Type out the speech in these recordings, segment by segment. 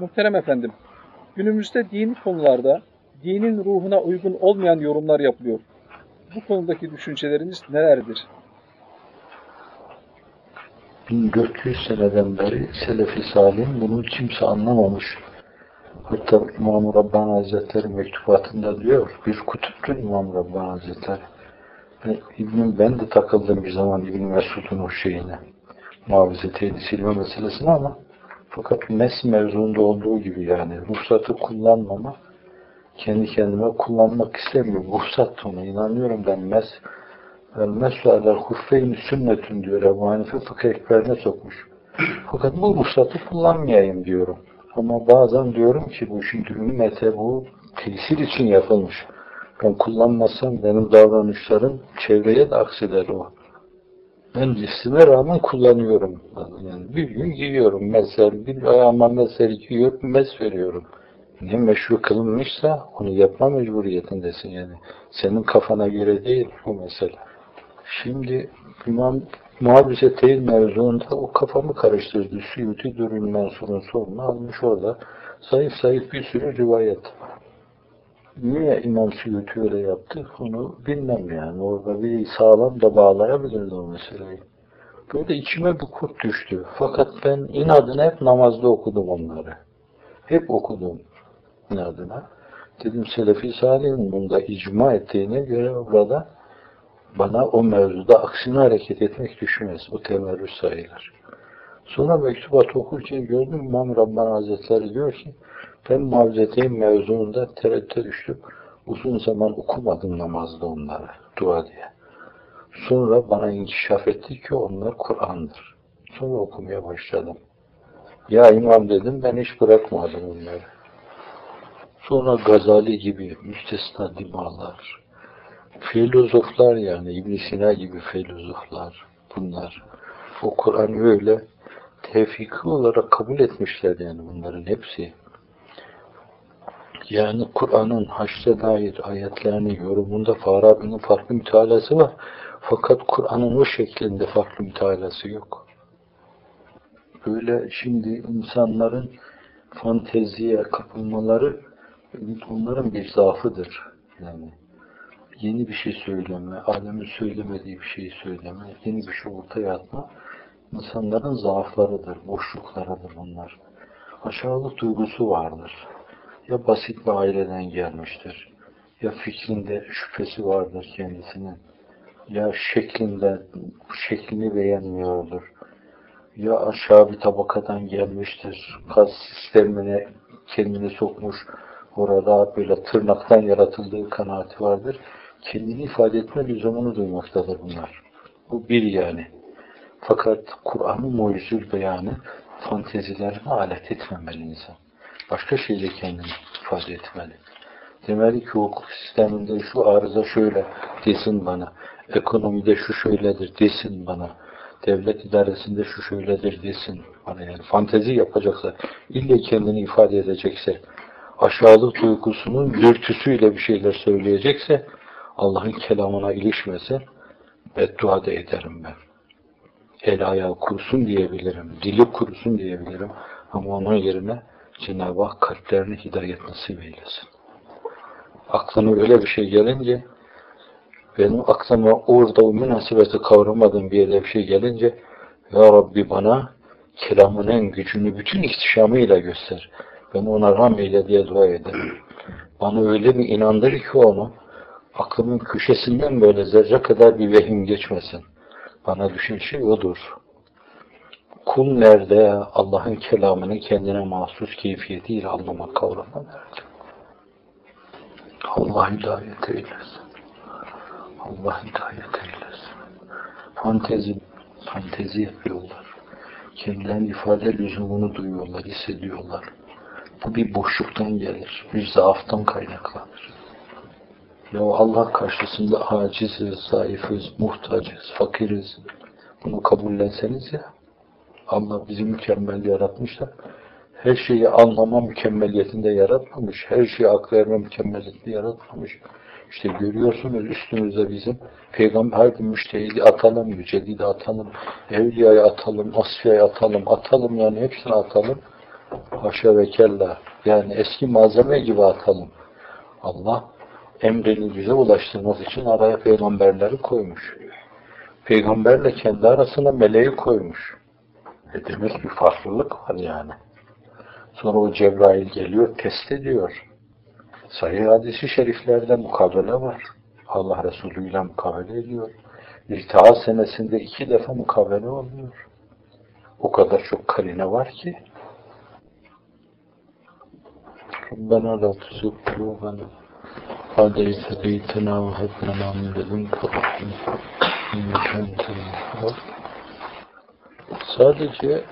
Muhterem efendim, günümüzde dini konularda dinin ruhuna uygun olmayan yorumlar yapılıyor. Bu konudaki düşünceleriniz nelerdir? 1400 seneden beri Selefi Salih bunu kimse anlamamış. Hatta İmam Rabbani Hazretleri mektubatında diyor, bir kutuptur İmam Rabbani Hazretleri. Ve İbn ben de takıldım bir zaman İbn Mesud'un o şeyine. Mavizete silme meselesine ama fakat mes mevzuunda olduğu gibi yani ruhsatı kullanmama kendi kendime kullanmak istemiyorum. Ruhsat ona inanıyorum ben mes mesle alel huffeyni sünnetün diyor Ebu Hanife fıkıh ekberine sokmuş. Fakat bu ruhsatı kullanmayayım diyorum. Ama bazen diyorum ki bu şimdi ümmete bu tesir için yapılmış. Ben kullanmasam benim davranışlarım çevreye de akseder o. Ben cinsime rağmen kullanıyorum. Yani bir gün giyiyorum mesela, bir ayağıma mesela giyiyorum, mes veriyorum. Ne meşru kılınmışsa onu yapma mecburiyetindesin yani. Senin kafana göre değil bu mesele. Şimdi İmam Muhabise Teyil mevzuunda o kafamı karıştırdı. Suyuti Dürül Mansur'un sorunu almış orada. Zayıf zayıf bir sürü rivayet. Niye İmam Suyuti öyle yaptı? Onu bilmem yani. Orada bir sağlam da bağlayabilirdi o meseleyi. Böyle içime bir kurt düştü. Fakat ben inadına hep namazda okudum onları. Hep okudum inadına. Dedim Selefi Salih'in bunda icma ettiğine göre burada bana o mevzuda aksine hareket etmek düşmez. O temerrüz sayılır. Sonra mektubat okurken gördüm İmam Rabbani Hazretleri diyor ki ben mavzeteyim mevzuunda tereddüte düştüm. Uzun zaman okumadım namazda onları, dua diye. Sonra bana inkişaf etti ki onlar Kur'an'dır. Sonra okumaya başladım. Ya imam dedim ben hiç bırakmadım onları. Sonra Gazali gibi müstesna dimalar, filozoflar yani ibn Sina gibi filozoflar bunlar. O Kur'an öyle tevfiki olarak kabul etmişler yani bunların hepsi. Yani Kur'an'ın haşre dair ayetlerinin yorumunda Farabi'nin farklı mütalası var. Fakat Kur'an'ın o şeklinde farklı mütalası yok. Böyle şimdi insanların fanteziye kapılmaları onların bir zaafıdır. Yani yeni bir şey söyleme, alemin söylemediği bir şeyi söyleme, yeni bir şey ortaya atma insanların zaaflarıdır, boşluklarıdır bunlar. Aşağılık duygusu vardır. Ya basit bir aileden gelmiştir, ya fikrinde şüphesi vardır kendisinin, ya şeklinde şeklini beğenmiyordur, ya aşağı bir tabakadan gelmiştir, kas sistemine kendini sokmuş, orada böyle tırnaktan yaratıldığı kanaati vardır. Kendini ifade etme lüzumunu duymaktadır bunlar. Bu bir yani. Fakat Kur'an'ın mucizül beyanı fantezilerine alet etmemeli insan. Başka şeyle kendini ifade etmeli. Demeli ki hukuk sisteminde şu arıza şöyle desin bana. Ekonomide şu şöyledir desin bana. Devlet idaresinde şu şöyledir desin bana. Yani fantezi yapacaksa, ille kendini ifade edecekse, aşağılık duygusunun dürtüsüyle bir şeyler söyleyecekse, Allah'ın kelamına ilişmese, beddua da ederim ben. El ayağı kurusun diyebilirim, dili kurusun diyebilirim. Ama onun yerine Cenab-ı Hak kalplerine hidayet nasip eylesin. Aklına öyle bir şey gelince, benim aklıma orada o münasebeti kavramadığım bir yerde bir şey gelince, Ya Rabbi bana kelamının gücünü bütün ihtişamıyla göster. Ben ona ram eyle diye dua ederim. Bana öyle bir inandır ki onu, aklımın köşesinden böyle zerre kadar bir vehim geçmesin. Bana düşen şey odur. Kul nerede Allah'ın kelamını kendine mahsus keyfiyetiyle anlamak, kavramak nerede? Allah hidayet eylesin. Allah hidayet eylesin. Fantezi, fantezi yapıyorlar. Kendilerini ifade lüzumunu duyuyorlar, hissediyorlar. Bu bir boşluktan gelir, bir zaaftan kaynaklanır. Ya Allah karşısında aciziz, zayıfız, muhtacız, fakiriz. Bunu kabullenseniz ya. Allah bizi mükemmel yaratmış da her şeyi anlama mükemmeliyetinde yaratmamış. Her şeyi akla erme mükemmeliyetinde yaratmamış. İşte görüyorsunuz üstümüzde bizim peygamber müştehidi atalım, mücedidi atalım, evliyayı atalım, asfiyayı atalım, atalım yani hepsini atalım. Haşa ve kella. Yani eski malzeme gibi atalım. Allah emrini bize ulaştırması için araya peygamberleri koymuş. Peygamberle kendi arasına meleği koymuş. E demek bir farklılık var yani. Sonra o Cebrail geliyor, test ediyor. Sahih hadisi şeriflerde mukabele var. Allah Resulü ile mukabele ediyor. İltihar senesinde iki defa mukabele oluyor. O kadar çok karine var ki. Rabbena la tuzuk kulubana بعد إذ هديتنا وهب لنا من لدنك رحمة إنك أنت الوهاب Sadece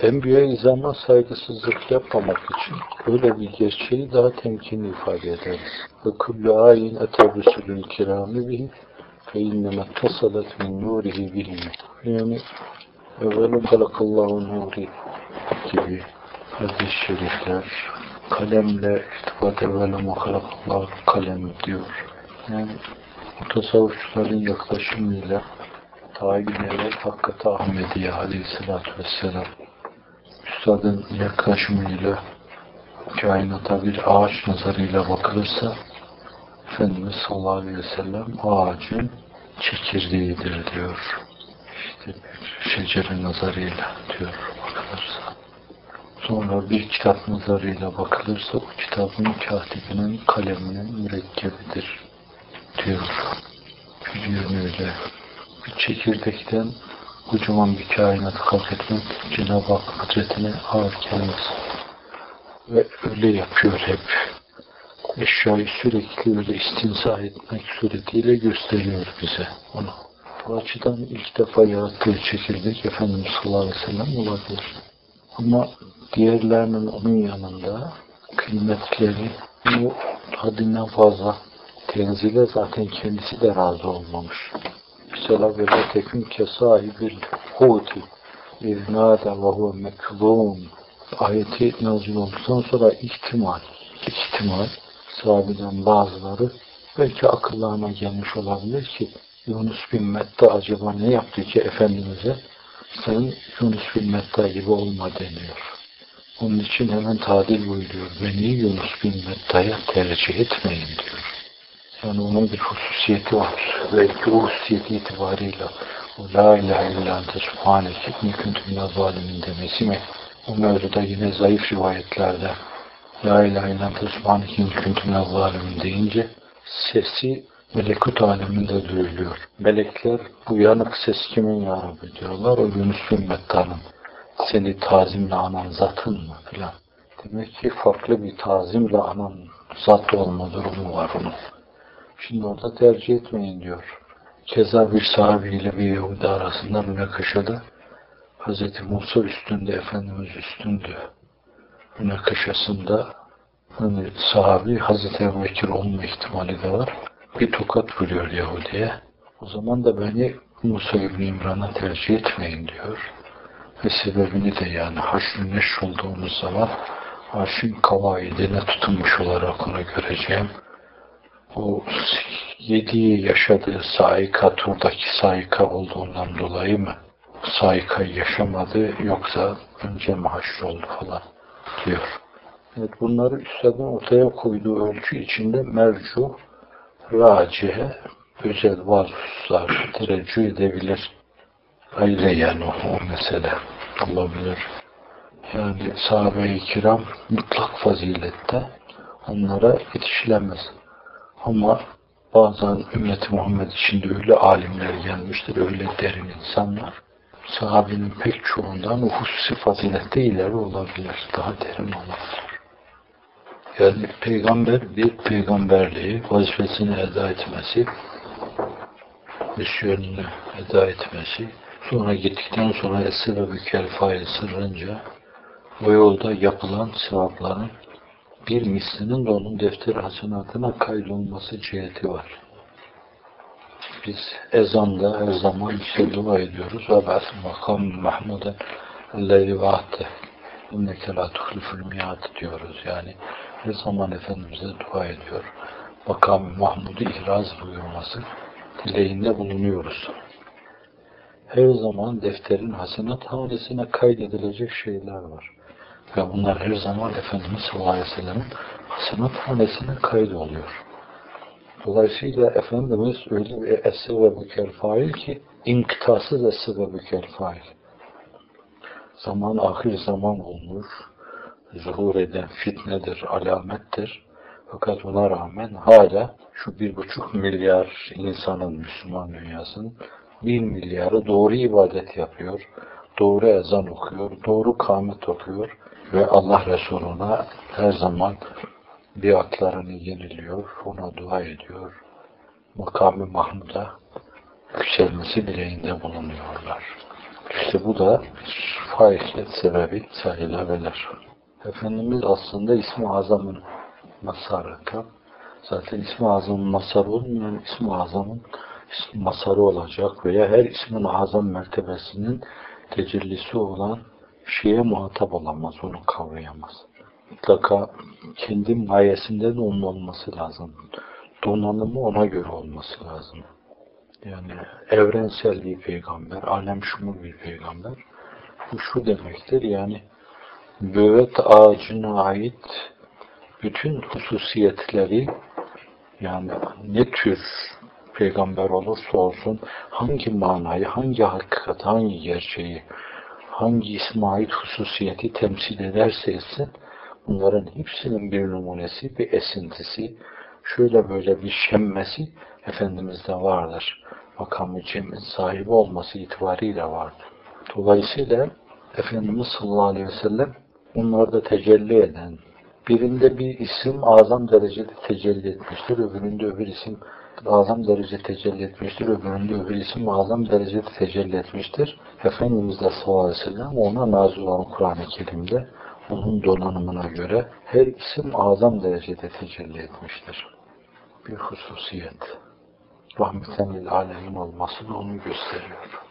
Enbiya-i İzam'a saygısızlık yapmamak için öyle bir gerçeği daha temkinli ifade ederiz. Ve kullu ayin ete rusulün kirami bihi fe inneme tasalat min nurihi bihim. Yani evvelu halakallahu nuri gibi hadis-i şerifler kalemle irtibat evvelu halakallahu kalem diyor. Yani tasavvufçuların yaklaşımıyla tayin evvel Hakkat Ahmediye aleyhissalatü vesselam Üstadın yaklaşımıyla kainata bir ağaç nazarıyla bakılırsa Efendimiz sallallahu aleyhi ve sellem ağacın çekirdeğidir diyor. İşte bir şecere nazarıyla diyor bakılırsa. Sonra bir kitap nazarıyla bakılırsa o kitabın katibinin kaleminin mürekkebidir diyor. Bir yönüyle bir çekirdekten kocaman bir kainatı halk etmek Cenab-ı Hak kudretine ağır gelmez. Ve öyle yapıyor hep. Eşyayı sürekli öyle istinsa etmek suretiyle gösteriyor bize onu. Bu açıdan ilk defa yarattığı çekirdek Efendimiz sallallahu aleyhi ve sellem olabilir. Ama diğerlerinin onun yanında kıymetleri bu haddinden fazla tenzile zaten kendisi de razı olmamış. Mesela böyle tekün kesahibil huti iznâde ve huve meklûm ayeti nazil olduktan sonra ihtimal, ihtimal sahabeden bazıları belki akıllarına gelmiş olabilir ki Yunus bin Metta acaba ne yaptı ki Efendimiz'e sen Yunus bin Metta gibi olma deniyor. Onun için hemen tadil buyuruyor. Beni Yunus bin Metta'ya tercih etmeyin diyor. Yani onun bir hususiyeti var. Belki o hususiyeti itibarıyla o La ilahe illa ente subhaneke minel zalimin demesi mi? O mevzuda yine zayıf rivayetlerde La ilahe illa ente subhaneke minel zalimin deyince sesi melekut aleminde duyuluyor. Melekler bu yanık ses kimin ya Rabbi diyorlar. O Yunus bin Metta'nın seni tazimle anan zatın mı filan. Demek ki farklı bir tazimle anan zat olma durumu var onun. Şimdi orada tercih etmeyin diyor. Keza bir sahabiyle bir Yahudi arasında münakaşada Hz. Musa üstünde, Efendimiz üstündü. Münakaşasında hani sahabi Hz. Ebu Bekir olma ihtimali de var. Bir tokat vuruyor Yahudi'ye. O zaman da beni Musa İbni İmran'a tercih etmeyin diyor. Ve sebebini de yani haşr neş olduğumuz zaman haşrin kavaidine tutunmuş olarak onu göreceğim o yediği yaşadığı saika turdaki saika olduğundan dolayı mı saikayı yaşamadı yoksa önce mi oldu falan diyor. Evet bunları üstadın ortaya koyduğu ölçü içinde mercu, racihe, özel bazı hususlar tereccüh edebilir. Ayrı yani o, mesele olabilir. Yani sahabe-i kiram mutlak fazilette onlara yetişilemez. Ama bazen ümmet Muhammed içinde öyle alimler gelmiştir, öyle derin insanlar. Sahabenin pek çoğundan hususi fazilette ileri olabilir, daha derin olabilir. Yani peygamber bir peygamberliği, vazifesini eda etmesi, misyonunu eda etmesi, sonra gittikten sonra esra bükel fail sırrınca o yolda yapılan sevapların bir mislinin de onun defter hasenatına kaydolması ciheti var. Biz ezanda her zaman işte dua ediyoruz. Ve ba'th makam mahmuden ellezî va'te inneke la tuhliful diyoruz. Yani her zaman Efendimiz'e dua ediyor. Makam Mahmud'u ihraz buyurması dileğinde bulunuyoruz. Her zaman defterin hasenat hanesine kaydedilecek şeyler var. Ve bunlar her zaman Efendimiz sallallahu aleyhi ve sellem'in hasenat hanesine kaydoluyor. Dolayısıyla Efendimiz öyle bir es-sebebü kel fail ki inkıtasız es-sebebü kel fail. Zaman ahir zaman olmuş, zuhur eden fitnedir, alamettir. Fakat buna rağmen hala şu bir buçuk milyar insanın Müslüman dünyasının bir milyarı doğru ibadet yapıyor, doğru ezan okuyor, doğru kâmet okuyor ve Allah Resuluna her zaman biatlarını yeniliyor, ona dua ediyor. Makamı Mahmud'a yükselmesi dileğinde bulunuyorlar. İşte bu da faizlet sebebi sayılabilir. Efendimiz aslında İsmi Azam'ın masarı. Zaten İsmi Azam'ın masarı olmayan İsmi Azam'ın masarı olacak veya her ismin azam mertebesinin tecellisi olan şeye muhatap olamaz, onu kavrayamaz. Mutlaka kendi mayesinden onun olması lazım. Donanımı ona göre olması lazım. Yani evrensel bir peygamber, alem şumul bir peygamber. Bu şu demektir yani nübüvvet ağacına ait bütün hususiyetleri yani ne tür peygamber olursa olsun hangi manayı, hangi hakikati, hangi gerçeği, hangi isme ait hususiyeti temsil ederse etsin bunların hepsinin bir numunesi, bir esintisi, şöyle böyle bir şemmesi Efendimiz'de vardır. Makamı cem'in sahibi olması itibariyle vardır. Dolayısıyla Efendimiz sallallahu aleyhi ve sellem onlarda tecelli eden, birinde bir isim azam derecede tecelli etmiştir, öbüründe öbür isim azam derece tecelli etmiştir, öbüründe öbür isim azam derecede tecelli etmiştir. Efendimiz de sallallahu aleyhi ve sellem ona nazil olan Kur'an-ı Kerim'de onun donanımına göre her isim azam derecede tecelli etmiştir. Bir hususiyet. Rahmeten lil alemin olması da onu gösteriyor.